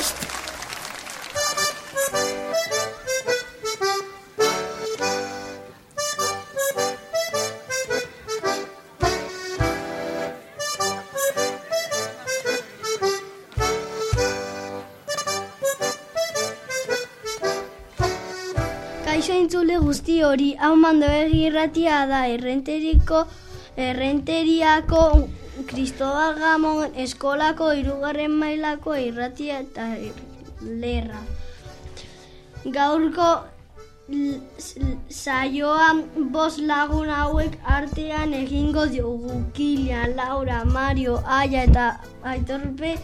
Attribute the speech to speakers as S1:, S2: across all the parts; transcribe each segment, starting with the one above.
S1: prest!
S2: Kaixo entzule guzti hori, hau mando irratia da, errenteriko, errenteriako Cristobal Gamon eskolako irugarren mailako irratia eta lerra. Gaurko saioa bos lagun hauek artean egingo diogu Kilian, Laura, Mario, Aia eta Aitorpe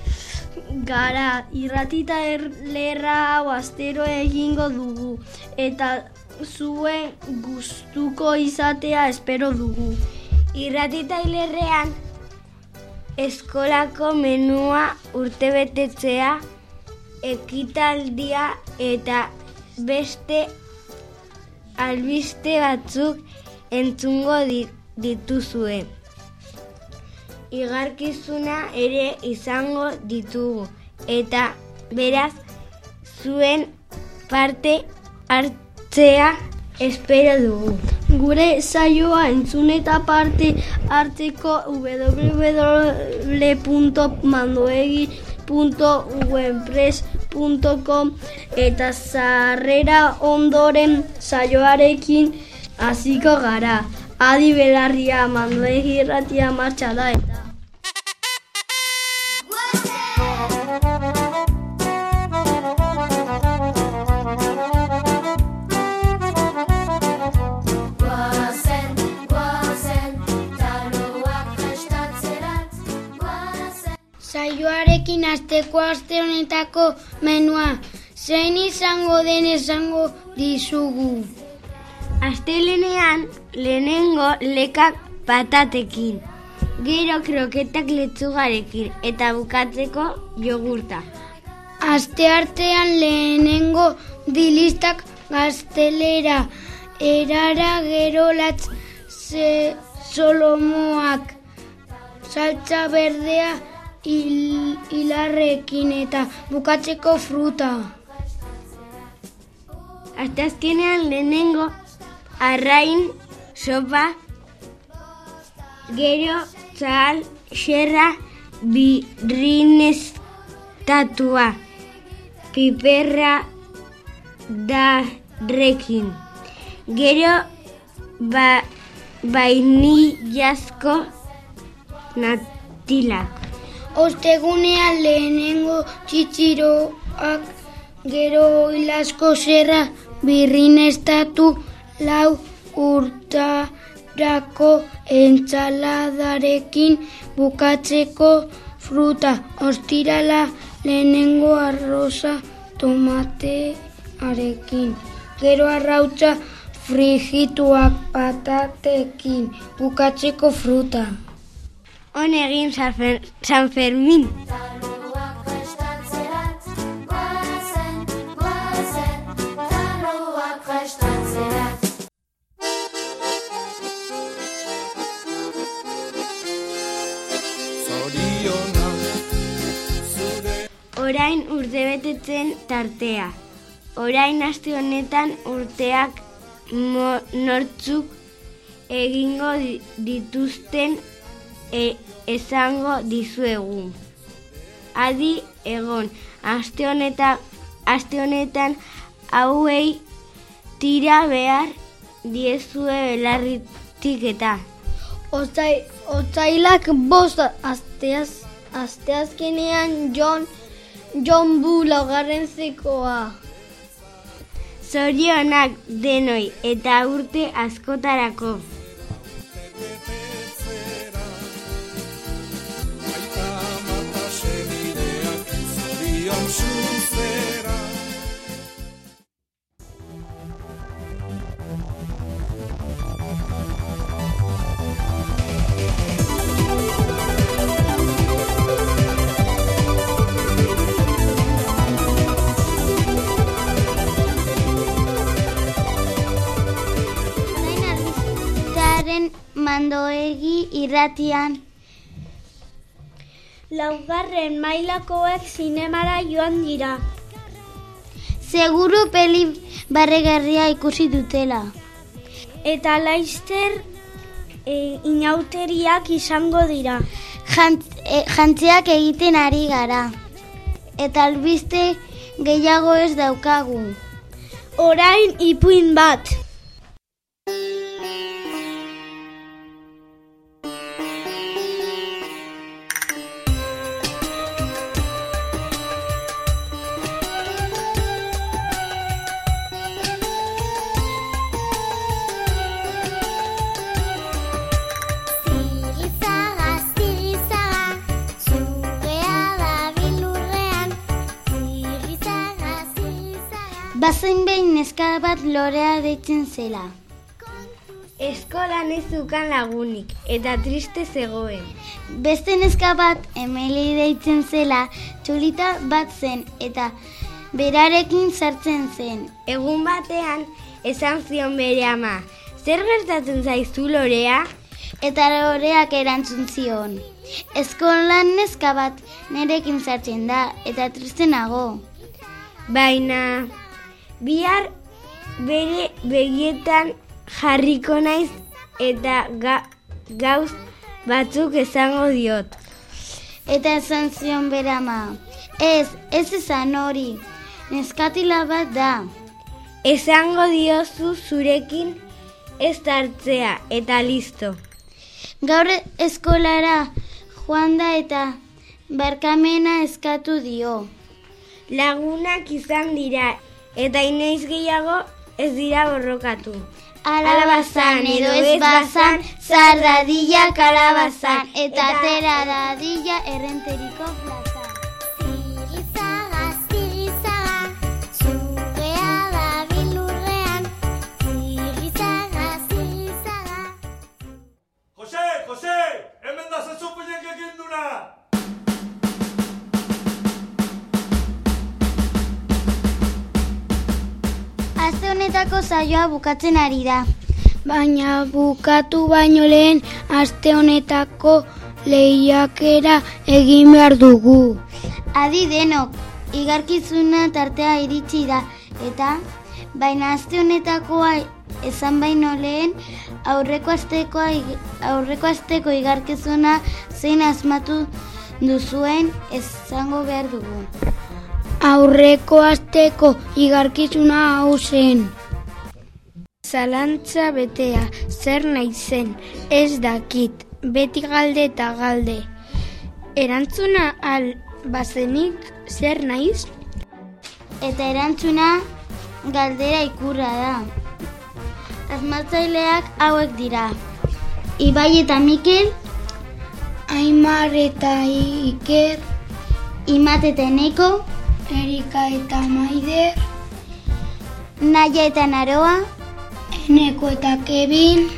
S2: gara irratita er, lerra hau astero egingo dugu eta zuen gustuko izatea espero dugu.
S3: Irratita hilerrean eskolako menua urtebetetzea, ekitaldia eta beste albiste batzuk entzungo di- dituzue. Igarkizuna ere izango ditugu eta beraz zuen parte hartzea espero dugu.
S2: Gure saioa entzun eta parte hartzeko www.mandoegi.wordpress.com eta sarrera ondoren saioarekin hasiko gara. Adi belarria mandoegi irratia martxa da eta.
S3: Saioarekin asteko aste honetako menua zein izango den esango dizugu. Astelenean lehenengo lekak patatekin, gero kroketak letzugarekin eta bukatzeko jogurta. Aste artean lehenengo dilistak gaztelera, erara gero latz ze solomoak, saltza berdea hil, hilarrekin eta bukatzeko fruta. Asteazkenean lehenengo arrain sopa, gero zahal xerra birrinestatua, piperra da rekin. Gero ba, bainillazko natilak. Ostegunean lehenengo txitxiroak gero ilasko zerra birrinestatu lau urtarako entsaladarekin bukatzeko fruta. Ostirala lehenengo arroza tomatearekin. Gero arrautza frigituak patatekin bukatzeko fruta. On egin San Fer- San Fermin. Orain urtebetetzen tartea. Orain aste honetan urteak nortzuk egingo di- dituzten e, esango dizuegu. Adi egon, aste honetan, aste honetan hauei tira behar diezue belarritik eta.
S2: Otzai, otzailak bost asteaz, asteazkenean John, John Bu laugarren zekoa.
S3: Zorionak denoi eta urte askotarako. Mandoegi irratian.
S4: Laugarren mailakoek zinemara joan dira.
S5: Seguru peli barregarria ikusi dutela.
S4: Eta laizter e, inauteriak izango dira.
S5: Jant, e, jantziak egiten ari gara. Eta albiste gehiago ez daukagu.
S4: Orain ipuin bat.
S5: Bazen behin neska bat lorea deitzen zela.
S4: Eskolan ez zukan lagunik eta triste zegoen.
S5: Beste neska bat Emily deitzen zela, txulita bat zen eta berarekin sartzen zen.
S4: Egun batean esan zion bere ama, zer gertatzen zaizu lorea?
S5: Eta loreak erantzun zion. Eskolan neska bat nerekin sartzen da eta triste nago.
S4: Baina bihar bere begietan jarriko naiz eta ga, gauz batzuk esango diot.
S5: Eta esan zion bere ama. Ez, ez esan hori. Neskatila bat da.
S4: Esango diozu zurekin ez hartzea eta listo.
S5: Gaur eskolara joan da eta barkamena eskatu dio.
S4: Lagunak izan dira eta inoiz gehiago ez dira borrokatu.
S5: Alabazan edo ez bazan, zar dadila kalabazan, eta atera dadila errenteriko plazan.
S6: Zirrizara.
S7: Jose, Jose, hemen da zentzupinek egin duna!
S5: Honetako saioa bukatzen ari da.
S4: Baina bukatu baino lehen aste honetako lehiakera egin behar dugu.
S5: Adi denok, igarkizuna tartea iritsi da, eta baina aste honetakoa esan baino lehen aurreko astekoa ig- aurreko asteko igarkizuna zein asmatu duzuen esango behar dugu.
S4: Aurreko asteko igarkizuna hau zen. Zalantza betea, zer nahi zen, ez dakit, beti galde eta galde. Erantzuna al bazenik zer naiz?
S5: Eta erantzuna galdera ikurra da. Asmatzaileak hauek dira. Ibai eta Mikel,
S4: Aimar eta Iker,
S5: Imat eta Eneko,
S4: Erika eta Maider,
S5: Naia eta Naroa,
S4: Eneko eta Kevin,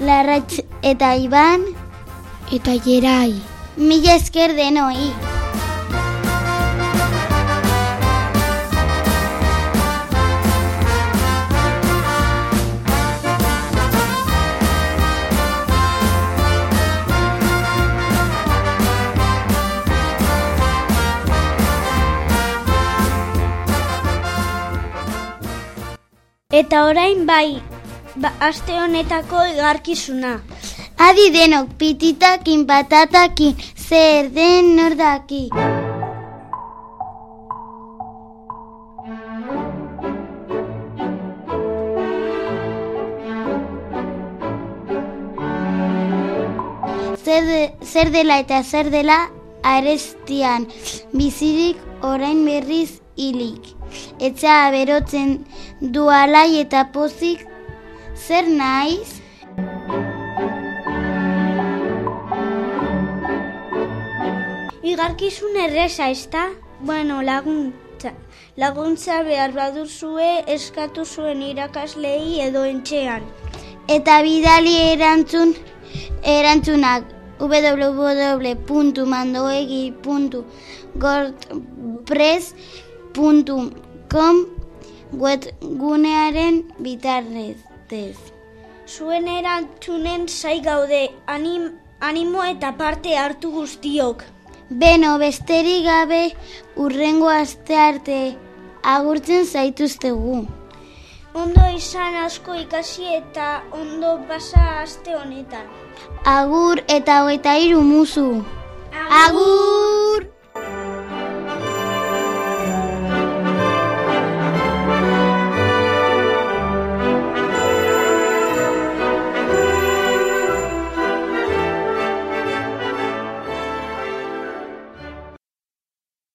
S5: Larratz eta Iban,
S4: eta Jerai.
S5: mila esker denoi.
S4: Eta orain bai, ba, aste honetako igarkizuna.
S5: Adi denok pititakin patatakin zer den nordaki. Zer, de- zer dela eta zer dela arestian bizirik orain berriz hilik. Etxea berotzen du alai eta pozik zer naiz?
S4: Igarkizun erresa, ezta? Bueno, laguntza. Laguntza behar baduzue eskatu zuen irakaslei edo entxean.
S5: Eta bidali erantzun erantzunak www.mandoegi.wordpress.com webgunearen bitarrez.
S4: Zuen erantzunen zai gaude, anim, animo eta parte hartu guztiok.
S5: Beno, besterik gabe urrengo aste arte agurtzen zaituztegu.
S4: Ondo izan asko ikasi eta ondo pasa aste honetan.
S5: Agur eta hogeita hiru muzu. Agur!